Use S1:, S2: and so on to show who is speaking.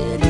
S1: didn't